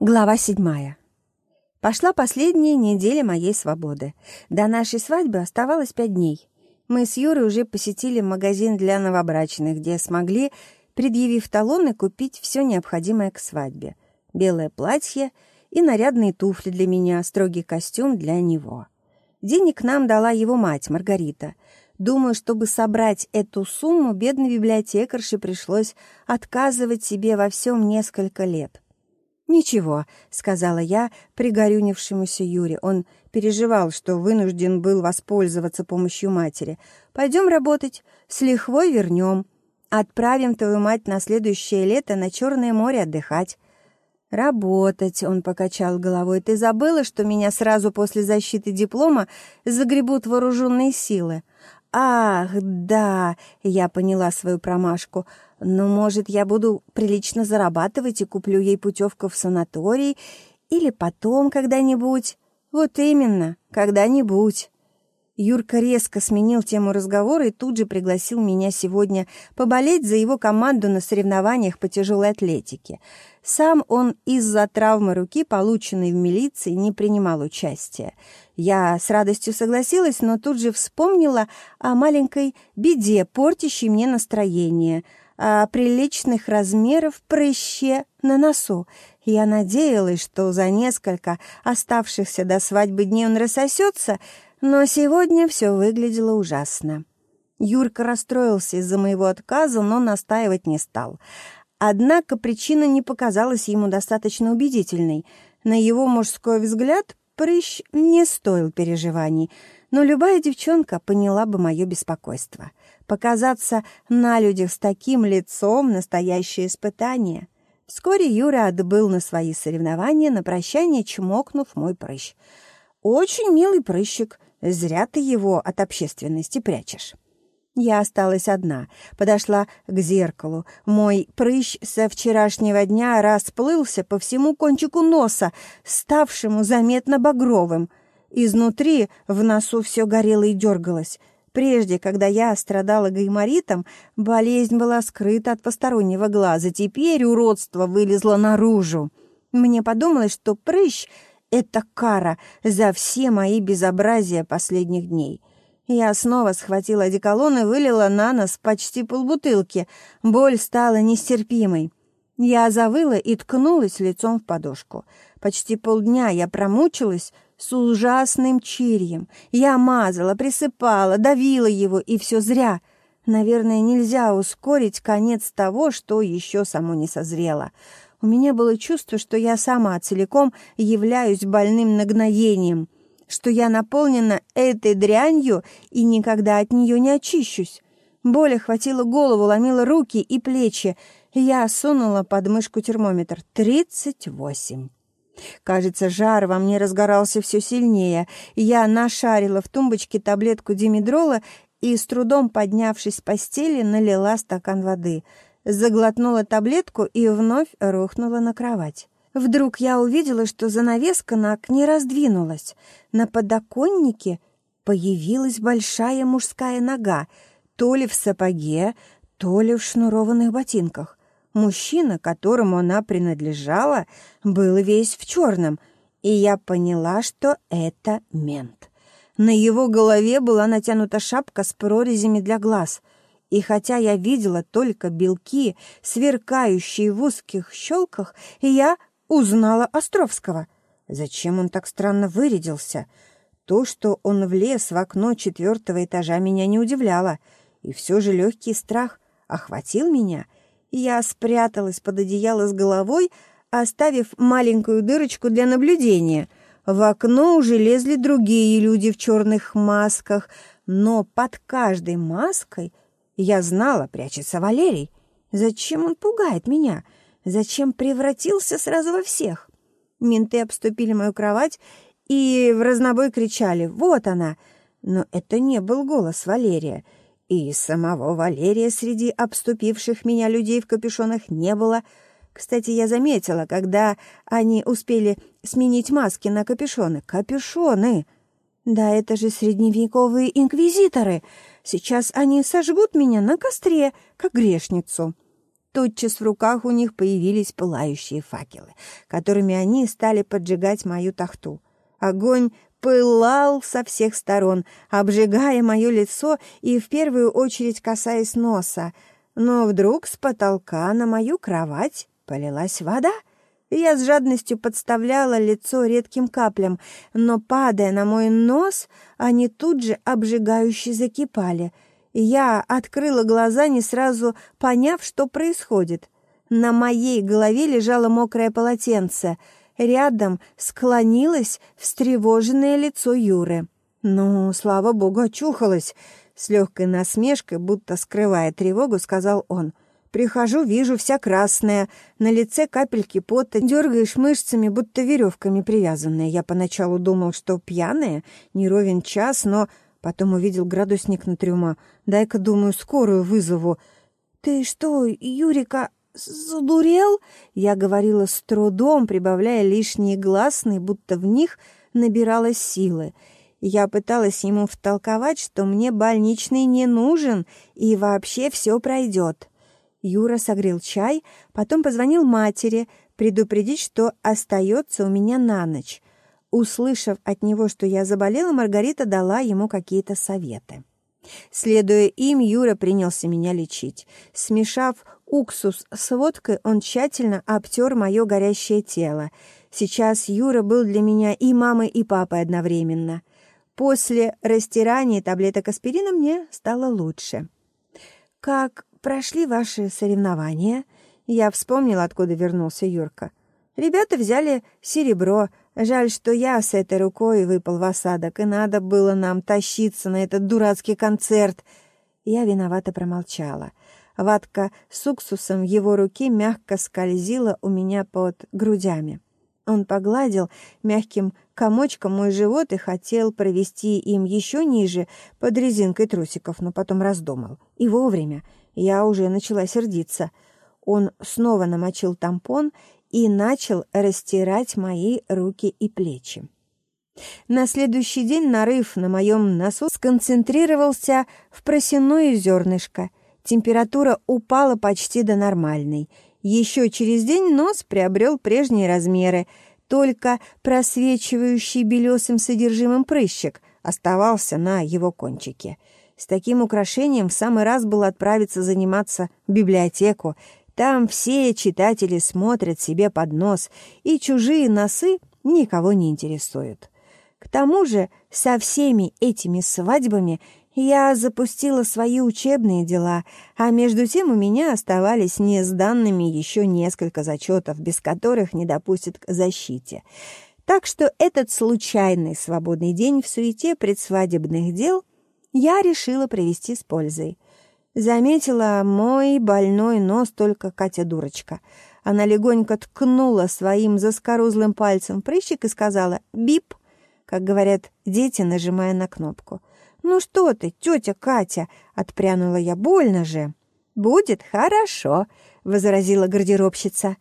Глава седьмая. Пошла последняя неделя моей свободы. До нашей свадьбы оставалось пять дней. Мы с Юрой уже посетили магазин для новобрачных, где смогли, предъявив талоны, купить все необходимое к свадьбе. Белое платье и нарядные туфли для меня, строгий костюм для него. Денег нам дала его мать, Маргарита. Думаю, чтобы собрать эту сумму, бедной библиотекарше пришлось отказывать себе во всем несколько лет. «Ничего», — сказала я пригорюнившемуся Юре. Он переживал, что вынужден был воспользоваться помощью матери. «Пойдем работать, с лихвой вернем. Отправим твою мать на следующее лето на Черное море отдыхать». «Работать», — он покачал головой. «Ты забыла, что меня сразу после защиты диплома загребут вооруженные силы?» «Ах, да!» — я поняла свою промашку — ну, может, я буду прилично зарабатывать и куплю ей путевку в санаторий или потом когда-нибудь. Вот именно, когда-нибудь. Юрка резко сменил тему разговора и тут же пригласил меня сегодня поболеть за его команду на соревнованиях по тяжелой атлетике. Сам он из-за травмы руки, полученной в милиции, не принимал участия. Я с радостью согласилась, но тут же вспомнила о маленькой беде, портящей мне настроение — а приличных размеров прыще на носу. Я надеялась, что за несколько оставшихся до свадьбы дней он рассосется, но сегодня все выглядело ужасно. Юрка расстроился из-за моего отказа, но настаивать не стал. Однако причина не показалась ему достаточно убедительной. На его мужской взгляд прыщ не стоил переживаний, но любая девчонка поняла бы мое беспокойство. Показаться на людях с таким лицом — настоящее испытание. Вскоре Юра отбыл на свои соревнования, на прощание чмокнув мой прыщ. «Очень милый прыщик, зря ты его от общественности прячешь». Я осталась одна, подошла к зеркалу. Мой прыщ со вчерашнего дня расплылся по всему кончику носа, ставшему заметно багровым. Изнутри в носу все горело и дергалось. Прежде, когда я страдала гайморитом, болезнь была скрыта от постороннего глаза. Теперь уродство вылезло наружу. Мне подумалось, что прыщ — это кара за все мои безобразия последних дней. Я снова схватила одеколон и вылила на нос почти полбутылки. Боль стала нестерпимой. Я завыла и ткнулась лицом в подушку. Почти полдня я промучилась, с ужасным чирьем. Я мазала, присыпала, давила его, и все зря. Наверное, нельзя ускорить конец того, что еще само не созрело. У меня было чувство, что я сама целиком являюсь больным нагноением, что я наполнена этой дрянью и никогда от нее не очищусь. Боль охватила голову, ломила руки и плечи. Я сунула под мышку термометр. Тридцать восемь. Кажется, жар во мне разгорался все сильнее. Я нашарила в тумбочке таблетку димедрола и, с трудом поднявшись с постели, налила стакан воды. Заглотнула таблетку и вновь рухнула на кровать. Вдруг я увидела, что занавеска на окне раздвинулась. На подоконнике появилась большая мужская нога, то ли в сапоге, то ли в шнурованных ботинках. Мужчина, которому она принадлежала, был весь в черном, и я поняла, что это мент. На его голове была натянута шапка с прорезями для глаз, и хотя я видела только белки, сверкающие в узких щелках, я узнала Островского. Зачем он так странно вырядился? То, что он влез в окно четвертого этажа, меня не удивляло, и все же легкий страх охватил меня — я спряталась под одеяло с головой, оставив маленькую дырочку для наблюдения. В окно уже лезли другие люди в черных масках, но под каждой маской, я знала, прячется Валерий. Зачем он пугает меня? Зачем превратился сразу во всех? Менты обступили мою кровать и в разнобой кричали «Вот она!» Но это не был голос Валерия — и самого Валерия среди обступивших меня людей в капюшонах не было. Кстати, я заметила, когда они успели сменить маски на капюшоны. Капюшоны! Да это же средневековые инквизиторы. Сейчас они сожгут меня на костре, как грешницу. Тотчас в руках у них появились пылающие факелы, которыми они стали поджигать мою тахту. Огонь пылал со всех сторон, обжигая мое лицо и в первую очередь касаясь носа. Но вдруг с потолка на мою кровать полилась вода. Я с жадностью подставляла лицо редким каплям, но, падая на мой нос, они тут же обжигающе закипали. Я открыла глаза, не сразу поняв, что происходит. На моей голове лежало мокрое полотенце — Рядом склонилось встревоженное лицо Юры. «Ну, слава богу, очухалась!» С легкой насмешкой, будто скрывая тревогу, сказал он. «Прихожу, вижу, вся красная, на лице капельки пота, дергаешь мышцами, будто веревками привязанная. Я поначалу думал, что пьяная, не ровен час, но потом увидел градусник на трюма. Дай-ка, думаю, скорую вызову». «Ты что, Юрика, «Задурел?» Я говорила с трудом, прибавляя лишние гласные, будто в них набиралась силы. Я пыталась ему втолковать, что мне больничный не нужен, и вообще все пройдет. Юра согрел чай, потом позвонил матери, предупредить, что остается у меня на ночь. Услышав от него, что я заболела, Маргарита дала ему какие-то советы. Следуя им, Юра принялся меня лечить. Смешав уксус с водкой, он тщательно обтер мое горящее тело. Сейчас Юра был для меня и мамой, и папой одновременно. После растирания таблеток аспирина мне стало лучше. «Как прошли ваши соревнования?» Я вспомнила, откуда вернулся Юрка. Ребята взяли серебро. Жаль, что я с этой рукой выпал в осадок, и надо было нам тащиться на этот дурацкий концерт. Я виновато промолчала. Ватка с уксусом в его руке мягко скользила у меня под грудями. Он погладил мягким комочком мой живот и хотел провести им еще ниже, под резинкой трусиков, но потом раздумал. И вовремя. Я уже начала сердиться. Он снова намочил тампон и начал растирать мои руки и плечи. На следующий день нарыв на моем носу сконцентрировался в просяное зернышко. Температура упала почти до нормальной. Еще через день нос приобрел прежние размеры, только просвечивающий белесым содержимым прыщик оставался на его кончике. С таким украшением в самый раз было отправиться заниматься в библиотеку, там все читатели смотрят себе под нос, и чужие носы никого не интересуют. К тому же со всеми этими свадьбами я запустила свои учебные дела, а между тем у меня оставались несданными еще несколько зачетов, без которых не допустят к защите. Так что этот случайный свободный день в суете предсвадебных дел я решила провести с пользой. Заметила мой больной нос только Катя-дурочка. Она легонько ткнула своим заскорузлым пальцем прыщик и сказала «бип», как говорят дети, нажимая на кнопку. «Ну что ты, тетя Катя!» — отпрянула я. «Больно же!» «Будет хорошо», — возразила гардеробщица.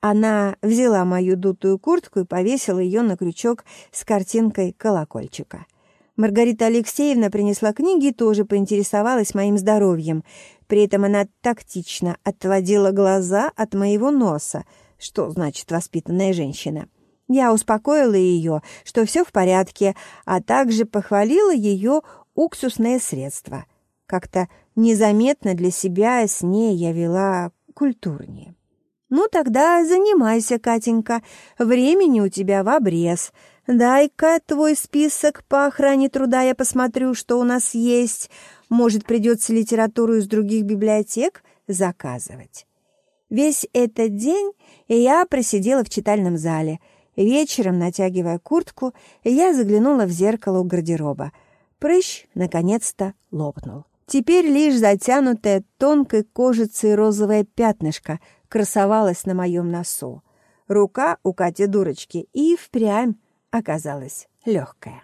Она взяла мою дутую куртку и повесила ее на крючок с картинкой колокольчика. Маргарита Алексеевна принесла книги и тоже поинтересовалась моим здоровьем. При этом она тактично отводила глаза от моего носа, что значит воспитанная женщина. Я успокоила ее, что все в порядке, а также похвалила ее уксусное средство. Как-то незаметно для себя с ней я вела культурнее. «Ну тогда занимайся, Катенька, времени у тебя в обрез», «Дай-ка твой список по охране труда, я посмотрю, что у нас есть. Может, придется литературу из других библиотек заказывать». Весь этот день я просидела в читальном зале. Вечером, натягивая куртку, я заглянула в зеркало у гардероба. Прыщ, наконец-то, лопнул. Теперь лишь затянутое тонкой кожицей розовое пятнышко красовалось на моем носу. Рука у Кати дурочки и впрямь оказалась легкая.